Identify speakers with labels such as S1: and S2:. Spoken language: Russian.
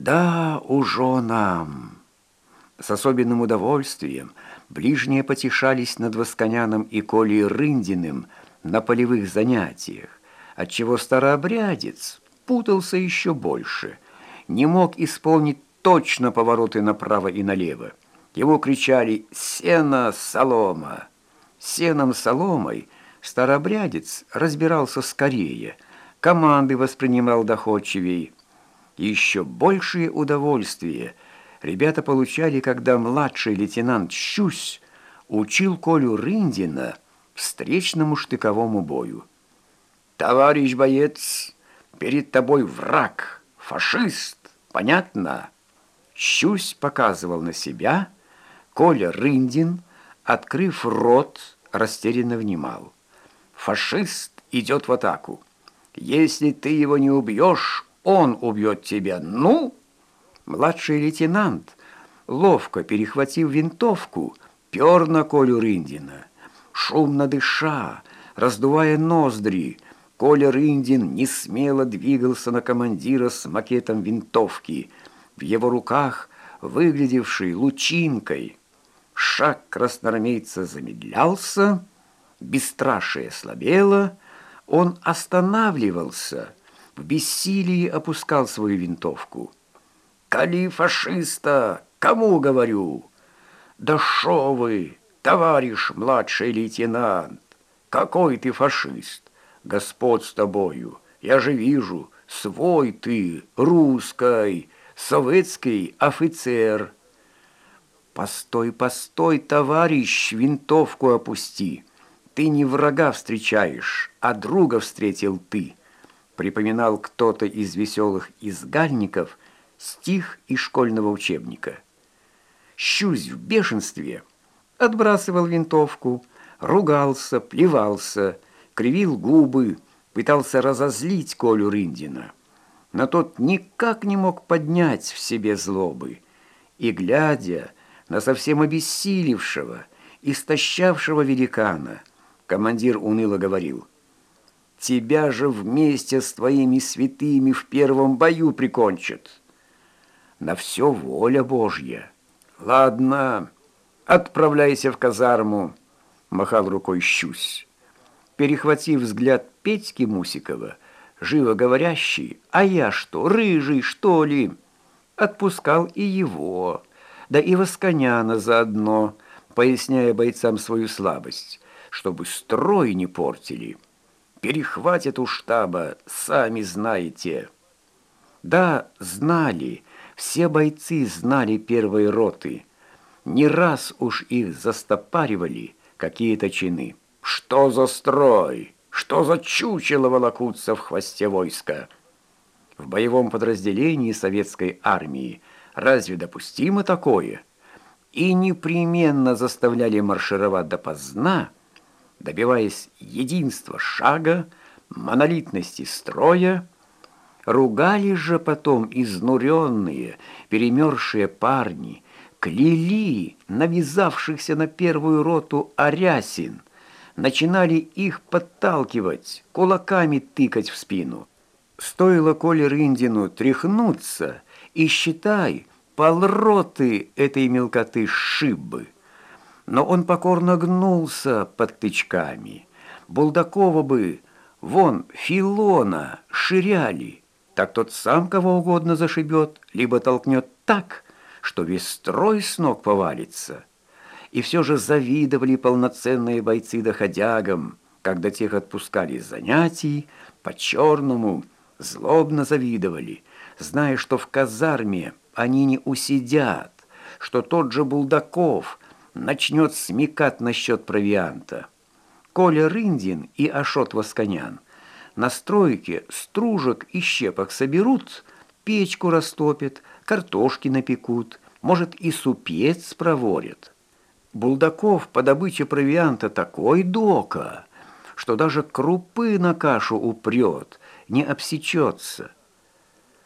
S1: Да, уже нам. С особенным удовольствием ближние потешались над Восконяном и Колей Рындиным на полевых занятиях, отчего старообрядец путался еще больше, не мог исполнить точно повороты направо и налево. Его кричали «Сено, солома!». Сеном, соломой старообрядец разбирался скорее, команды воспринимал доходчивее. Еще большее удовольствие ребята получали, когда младший лейтенант Щусь учил Колю Рындина встречному штыковому бою. «Товарищ боец, перед тобой враг, фашист, понятно?» Щусь показывал на себя, Коля Рындин, открыв рот, растерянно внимал. «Фашист идет в атаку. Если ты его не убьешь, он убьет тебя. Ну?» Младший лейтенант, ловко перехватив винтовку, пер на Колю Рындина. Шумно дыша, раздувая ноздри, Коля Рындин не смело двигался на командира с макетом винтовки. В его руках, выглядевший лучинкой, шаг красноармейца замедлялся, бесстрашие слабело, он останавливался — в бессилии опускал свою винтовку. «Кали фашиста! Кому говорю?» «Да шо вы, товарищ младший лейтенант! Какой ты фашист! Господ с тобою! Я же вижу, свой ты, русский, советский офицер!» «Постой, постой, товарищ, винтовку опусти! Ты не врага встречаешь, а друга встретил ты!» Припоминал кто-то из веселых изгальников стих из школьного учебника. Щусь в бешенстве отбрасывал винтовку, ругался, плевался, кривил губы, пытался разозлить Колю Рындина. Но тот никак не мог поднять в себе злобы. И, глядя на совсем обессилевшего, истощавшего великана, командир уныло говорил — тебя же вместе с твоими святыми в первом бою прикончат. На все воля Божья. Ладно, отправляйся в казарму, махал рукой Щусь. Перехватив взгляд Петьки Мусикова, живо говорящий, а я что, рыжий, что ли? Отпускал и его, да и Восконяна заодно, поясняя бойцам свою слабость, чтобы строй не портили перехватят у штаба, сами знаете». Да, знали, все бойцы знали первой роты. Не раз уж их застопаривали какие-то чины. Что за строй? Что за чучело волокутся в хвосте войска? В боевом подразделении советской армии разве допустимо такое? И непременно заставляли маршировать допоздна, добиваясь единства шага, монолитности строя, ругали же потом изнуренные, перемерзшие парни, кляли навязавшихся на первую роту арясин, начинали их подталкивать, кулаками тыкать в спину. Стоило Коле Рындину тряхнуться, и, считай, полроты этой мелкоты шибы но он покорно гнулся под тычками. Булдакова бы, вон, Филона, ширяли, так тот сам кого угодно зашибет, либо толкнет так, что весь строй с ног повалится. И все же завидовали полноценные бойцы доходягам, когда тех отпускали из занятий, по-черному, злобно завидовали, зная, что в казарме они не усидят, что тот же Булдаков – начнет смекать насчет провианта. Коля Рындин и Ашот Восконян на стройке стружек и щепок соберут, печку растопят, картошки напекут, может и супец проворят. Булдаков по добыче провианта такой дока, что даже крупы на кашу упрет, не обсечется –